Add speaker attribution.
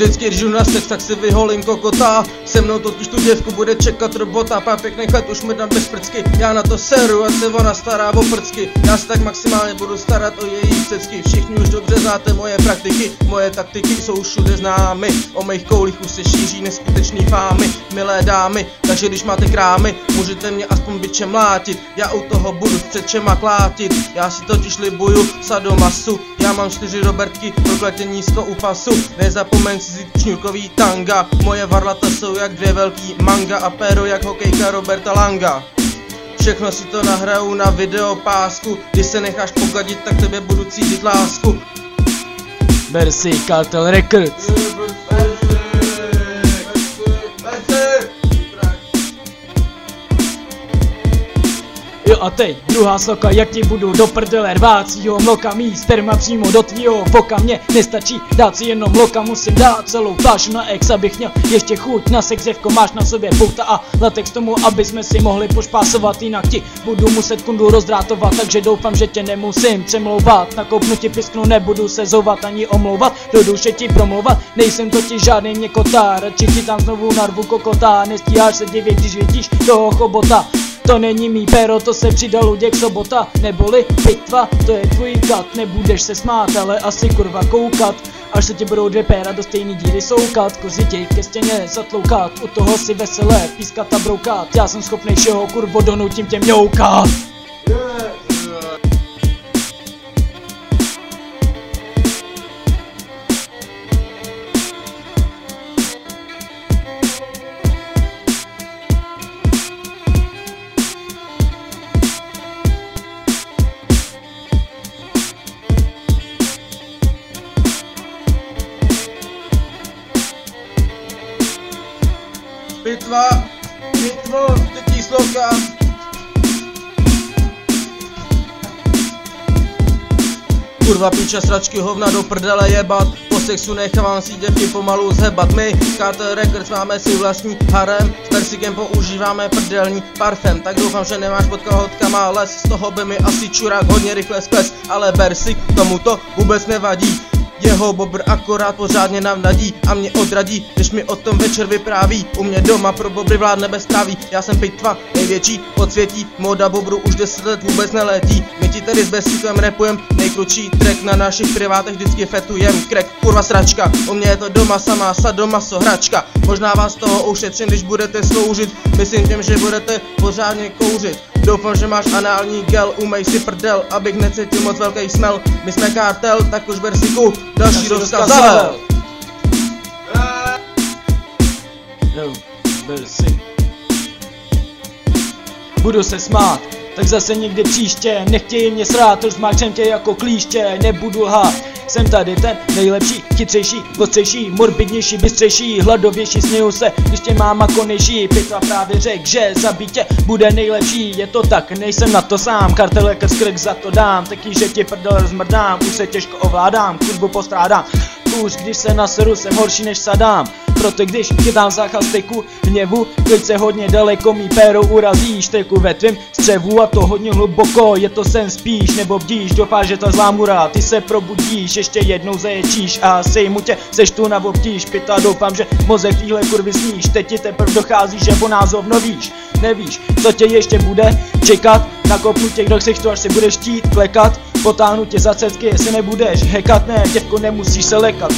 Speaker 1: Vždycky, když na sex, tak si vyholím kokota. Se mnou totiž tu děvku bude čekat robota. Pár pěkných let už dám bez prcky Já na to seru, a se ona stará o prcky. Já se tak maximálně budu starat o její cecky. Všichni už dobře znáte moje praktiky. Moje taktiky jsou všude známy. O mých koulích už se šíří neskutečný fámy. Milé dámy, takže když máte krámy Můžete mě aspoň byče mlátit. Já u toho budu před čema klátit. Já si totiž libuju sadomasu. Já mám čtyři Robertky, prokletě nízko u pasu. Nezapomeň si vzít šňůrkový tanga. Moje varlata jsou jak dvě velký manga A péro jak hokejka Roberta Langa. Všechno si to nahraju na videopásku. Když se necháš pogadit, tak tebe budu cítit lásku.
Speaker 2: Ber si Cartel Records. A teď druhá soka, jak ti budu do prdele rvát svýho mloka. Mý sperma přímo do tvýho voka Mně nestačí dát si jenom mloka, musím dát celou plášu na ex, abych měl ještě chuť na sex, děvko máš na sobě pouta a latex tomu, aby jsme si mohli pošpásovat, jinak ti budu muset kundu rozdrátovat, takže doufám, že tě nemusím přemlouvat, na koupnutí pisknu nebudu se zouvat ani omlouvat, do duše ti promlouvat, nejsem totiž žádný měkotá, radši ti tam znovu narvu kokota, nestíháš se divit, když vidíš toho chobota, to není mý péro, to se přidal Luděk Sobota. Neboli pitva, to je tvůj kat. Nebudeš se smát, ale asi kurva koukat. Až se ti budou dvě péra do stejný díry soukat. Kozy těj ke stěně zatloukat. U toho si veselé pískat a broukat. Já jsem schopnej všeho kurvo donutím tě mňoukat
Speaker 1: Pitva, pitvo, třetí sloka Kurva píče sračky hovna do prdele jebat. Po sexu nechávám si děvky pomalu zhebat. My, Carter Records, máme si vlastní harem. S persikem používáme prdelní parfém. Tak doufám, že nemáš pod kalhotkama les Z toho by mi asi čurák hodně rychle skles Ale Persik tomuto vůbec nevadí jeho bobr akorát pořádně navnadí a mě odradí, když mi o tom večer vypráví. U mě doma pro bobry vládne bezpráví, já jsem pitva, největší podsvětí, moda bobru už deset let vůbec neletí. My ti tady s besíkem repujem, nejkručí track na našich privátech vždycky fetujem. Krek, kurva sračka, u mě je to doma samá sadomaso hračka. Možná vás toho ušetřím, když budete sloužit, myslím tím, že budete pořádně kouřit. Doufám, že máš anální gel, umej si prdel, abych necítil moc velký smel. My jsme kartel, tak už versiku, další rozkaz zavel.
Speaker 2: Si. Budu se smát, tak zase někdy příště Nechtějí mě srát, rozmáčem tě jako klíště Nebudu lhát, jsem tady ten nejlepší, chytřejší, ostřejší, morbidnější, bystřejší, hladovější, směju se, když tě máma konejší, Pitva právě řek, že zabítě bude nejlepší, je to tak, nejsem na to sám, kartel krk za to dám, taky že ti prdel rozmrdám, už se těžko ovládám, kurbu postrádám, kůž, když se naseru, jsem horší než Sadám. Proto když chytám záchal styku hněvu, teď se hodně daleko mý péro urazí, šteku ve tvým střevu a to hodně hluboko, je to sen spíš, nebo bdíš, doufáš, že ta zlá mura, ty se probudíš, ještě jednou zaječíš a sejmu tě, seš tu na obtíž, pita doufám, že mozek týhle kurvy sníš, teď ti teprve dochází, že po nás nevíš, co tě ještě bude čekat, nakopnu tě do ksichtu, až si budeš chtít klekat, potáhnu tě za cecky, jestli nebudeš hekat, ne, děvko, nemusíš se lekat.